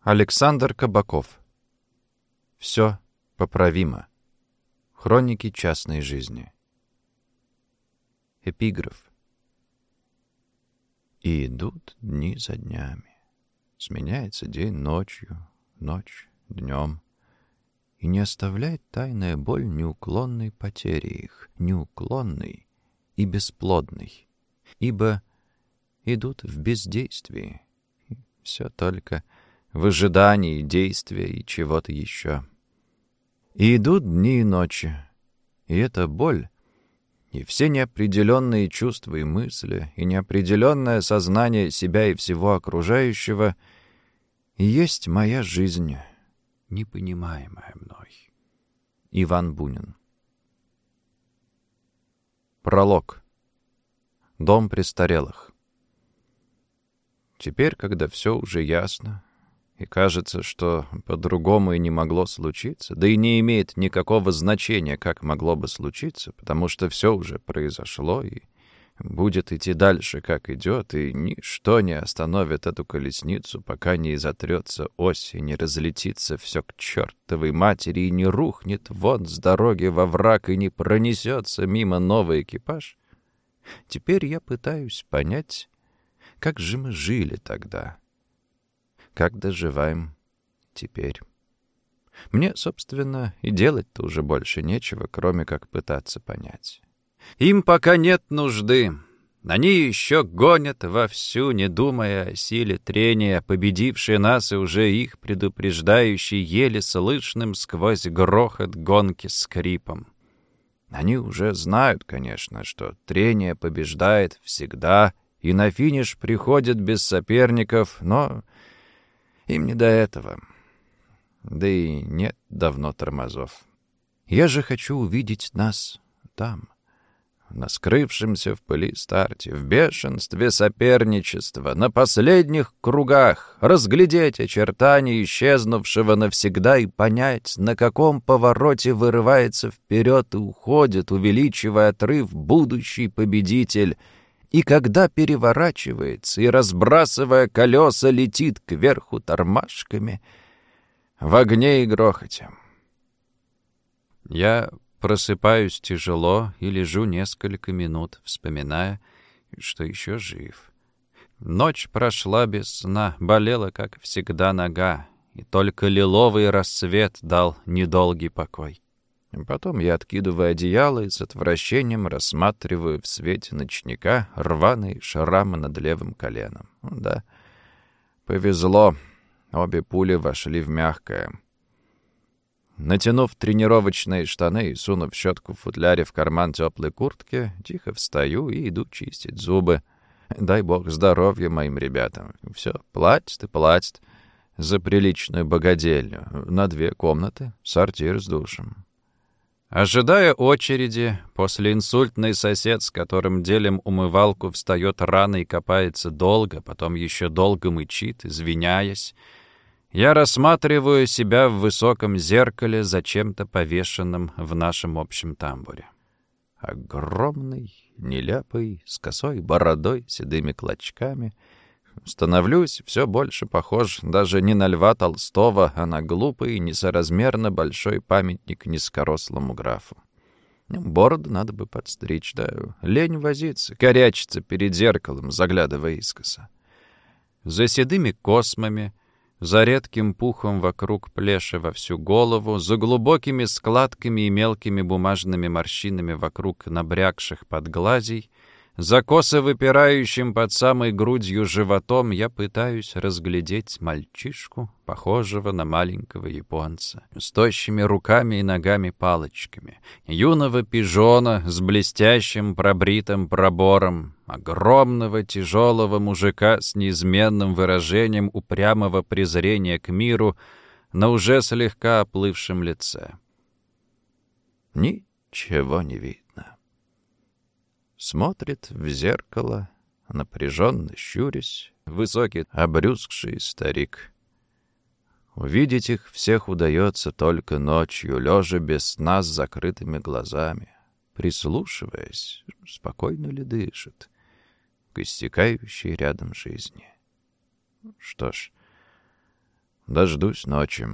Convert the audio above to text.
Александр Кабаков. Все поправимо. Хроники частной жизни. Эпиграф. И идут дни за днями. Сменяется день ночью, ночь днем. И не оставляет тайная боль неуклонной потери их, неуклонной и бесплодной. Ибо идут в бездействии. Все только в ожидании действия и чего-то еще. И идут дни и ночи, и эта боль, и все неопределенные чувства и мысли, и неопределенное сознание себя и всего окружающего есть моя жизнь, непонимаемая мной. Иван Бунин Пролог. Дом престарелых. Теперь, когда все уже ясно, и кажется, что по-другому и не могло случиться, да и не имеет никакого значения, как могло бы случиться, потому что все уже произошло и будет идти дальше, как идет, и ничто не остановит эту колесницу, пока не изотрется ось и не разлетится все к чертовой матери и не рухнет вон с дороги во враг и не пронесется мимо новый экипаж. Теперь я пытаюсь понять, как же мы жили тогда, как доживаем теперь. Мне, собственно, и делать-то уже больше нечего, кроме как пытаться понять. Им пока нет нужды. Они еще гонят вовсю, не думая о силе трения, победившей нас и уже их предупреждающей еле слышным сквозь грохот гонки скрипом. Они уже знают, конечно, что трение побеждает всегда, и на финиш приходит без соперников, но им не до этого. Да и нет давно тормозов. Я же хочу увидеть нас там, на скрывшемся в пыли старте, в бешенстве соперничества, на последних кругах, разглядеть очертания исчезнувшего навсегда и понять, на каком повороте вырывается вперед и уходит, увеличивая отрыв, будущий победитель — и когда переворачивается и, разбрасывая колеса, летит кверху тормашками в огне и грохоте. Я просыпаюсь тяжело и лежу несколько минут, вспоминая, что еще жив. Ночь прошла без сна, болела, как всегда, нога, и только лиловый рассвет дал недолгий покой. Потом я откидываю одеяло и с отвращением рассматриваю в свете ночника рваные шрамы над левым коленом. Ну да, повезло. Обе пули вошли в мягкое. Натянув тренировочные штаны и сунув щетку в футляре в карман теплой куртки, тихо встаю и иду чистить зубы. Дай бог здоровья моим ребятам. Все, платят и платят за приличную богадельню. На две комнаты, сортир с душем. Ожидая очереди, после инсультный сосед, с которым делим умывалку, встает рано и копается долго, потом еще долго мычит, извиняясь, я рассматриваю себя в высоком зеркале, зачем-то повешенном в нашем общем тамбуре. Огромный, нелепый, с косой бородой, седыми клочками — Становлюсь все больше похож даже не на Льва Толстого, а на глупый и несоразмерно большой памятник низкорослому графу. Бороду надо бы подстричь, да лень возиться, корячиться перед зеркалом, заглядывая искоса. За седыми космами, за редким пухом вокруг плеши во всю голову, за глубокими складками и мелкими бумажными морщинами вокруг набрякших подглазий — за косо выпирающим под самой грудью животом я пытаюсь разглядеть мальчишку, похожего на маленького японца, с тощими руками и ногами-палочками, юного пижона с блестящим пробритым пробором, огромного тяжелого мужика с неизменным выражением упрямого презрения к миру на уже слегка оплывшем лице. Ничего не видно. Смотрит в зеркало, напряженно щурясь, высокий, обрюзгший старик. Увидеть их всех удается только ночью, лежа без сна с закрытыми глазами, прислушиваясь, спокойно ли дышит, к истекающей рядом жизни. Что ж, Дождусь ночи.